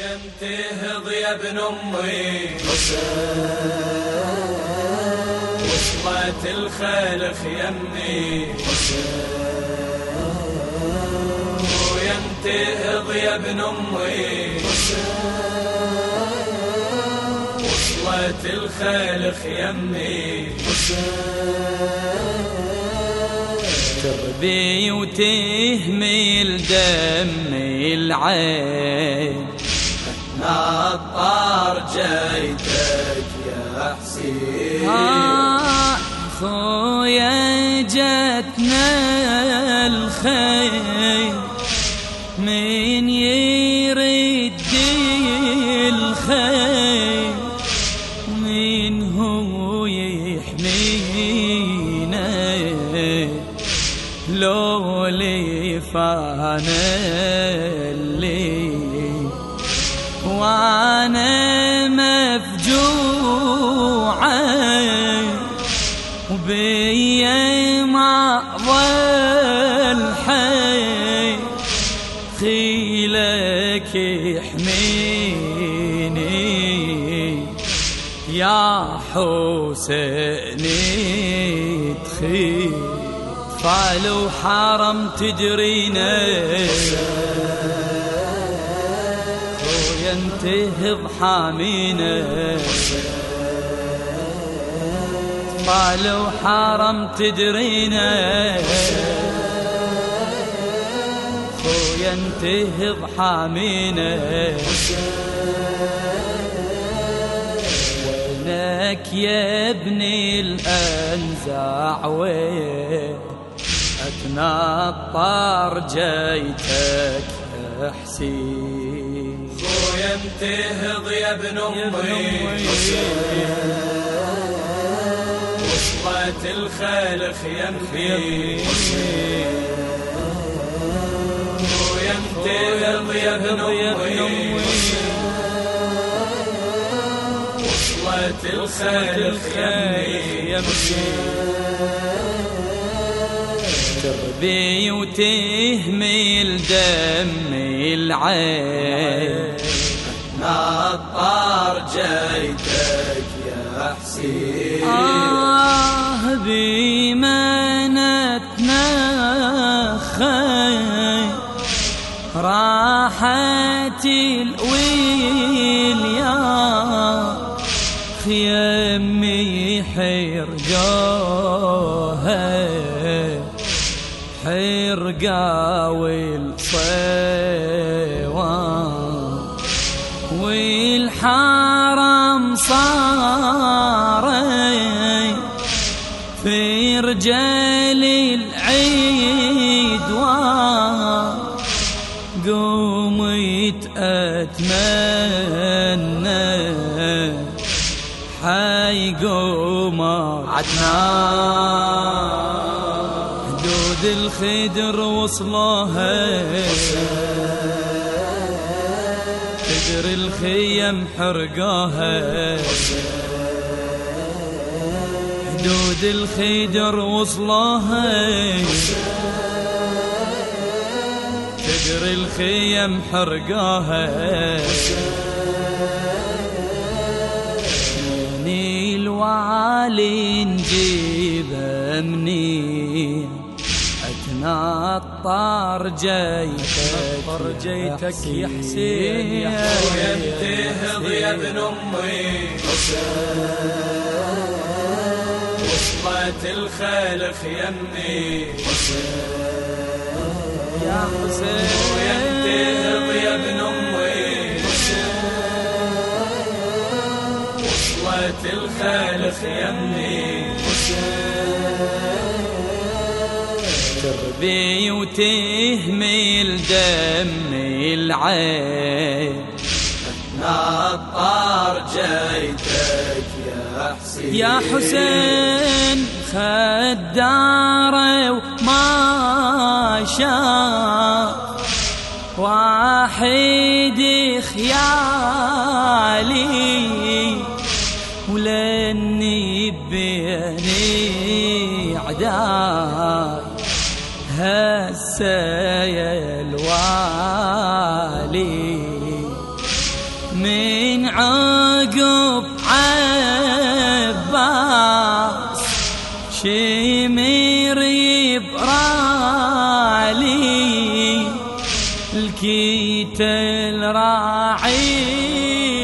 خويا انتهض يا ابن امي وصلت الخلخ يمي خويا انتهض يا ابن امي وصلت الخلخ يمي تربي وتهمل دمي العين. نطار جيتك يا حسين. آه خويا جتنا الخير. من يرد الخير من هو يحمينا. لو لي فانا يا حسين تخيل فالو حرم تدرينا خويا انتهض حامينا فالو حرم تدرينا خويا انتهض حامينا وينك يا ابني الأنزاع وين أتنطر جيتك يا حسين خويا انتهض يا ابن يا ابن أمي. وصلت الخلخ يمي خويا انتهض يا ابن أمي. تربي وتهمل دمي العين. نطار جيتك يا حسين. آه بمنتنا خير. راحت الويل والحرم صار في رجال العيد قومت أتمنى حي قوم عدنان حدود الخدر وصلوها خدر الخيم حرقوها حدود الخدر وصلوها خدر الخيم حرقوها مني الوالي نجيبه منين اتنطر جيتك جيتك يا حسين خويا انتهض يا ابن أمي. وصلت الخلخ يمي يا خويا انتهض يا ابن أمي. وصلت الخلخ يمي تربي وتهمل دمي العين. نطار جيتك يا حسين. يا حسين خدار وما شاف يا الوالي من عقب عباس شمير يبرالي الكيت الراعي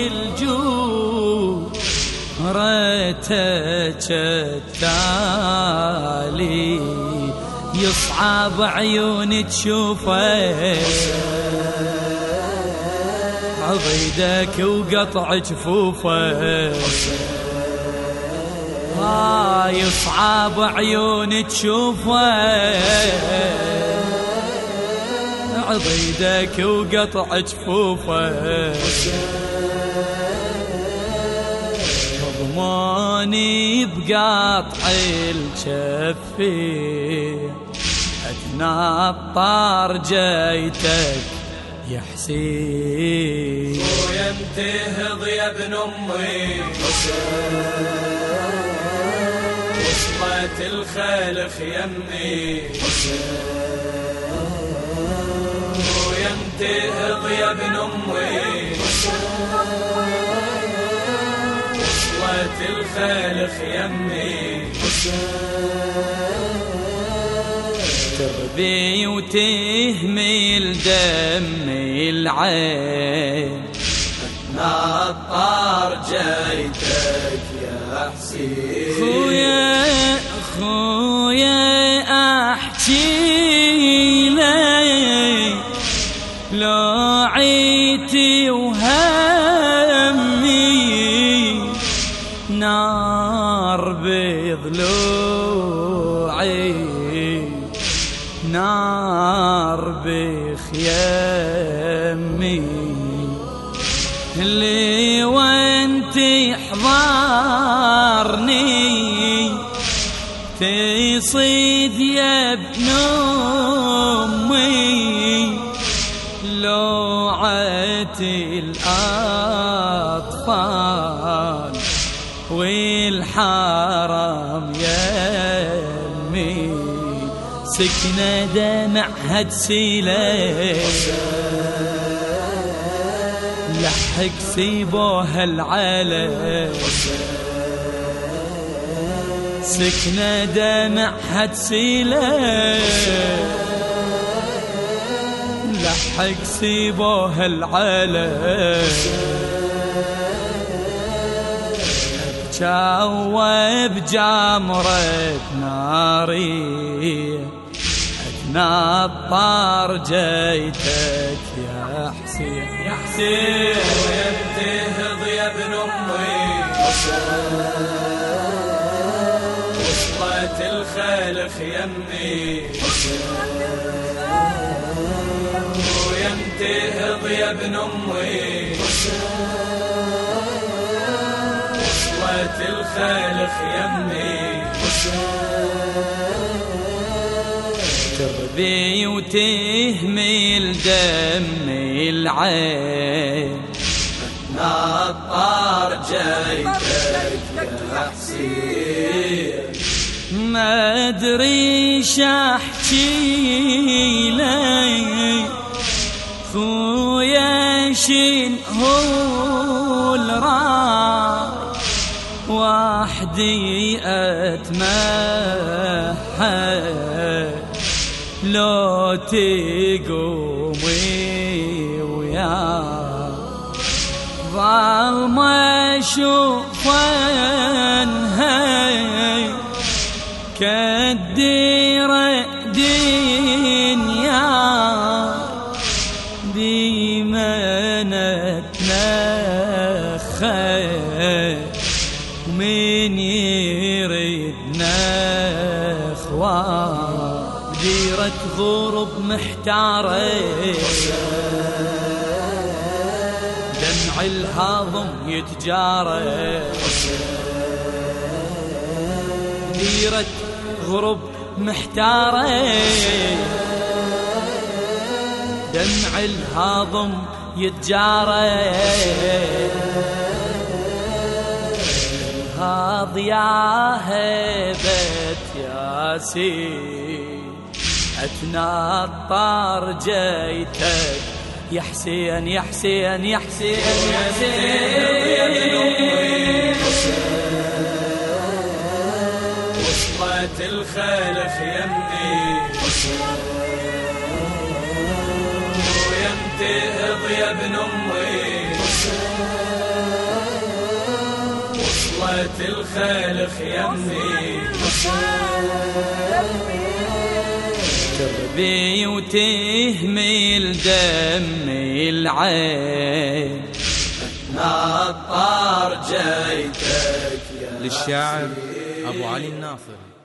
الجود رتك التالي. يصعب عيوني تشوفه. عضيدك وقطع جفوفه. آه يصعب عيوني تشوفه. عضيدك وقطع جفوفه. مضموني بقطع الجفين اتنطر جيتك يا حسين. وينتهض يا ابن أمي. وصلت الخلخ يمي وينتهض يا ابن أمي. وصلت الخلخ يمي تربي وتهمل دم العين. نطار جيتك يا حسين. خويا خويا أحكي بخيامي اللي وانت حضارني تصيد يا ابن أمي. لوعة الأطفال والحرام يمي سكنة دمعها تسيله لحق سيبوها العالم. سكنة دمعها تسيله. لحق سيبوها العالم. جاوب جمرة ناري نطار جيتك يا حسين. يا حسين وينتهض يا ابن أمي. وصلت الخلخ يمي وينتهض يا ابن أمي. وصلت الخلخ يمي تربي وتهمل دم العين. نطار جيتك يا ما أدري أحكي لي خويا شين هو الراي. وحدي اتمحى لو تقومي ويا ظل ما هاي كالديرة دنيا ديما نتنخى ومن يردنا اخوان ديرة غرب محتارة. دمع الهضم يتجارى. ديرة غرب محتارة. دمع الهضم يتجارى. هاض يا هبة ياسين. اتنطر جيتك. يا حسين يا حسين يا حسين يا وصلت الخلف يمي ويمتي ابن أمي. وصلت الخلف يمي تربي وتهمل دمي العين. نطار جيتك يا للشاعر أبو علي الناصري.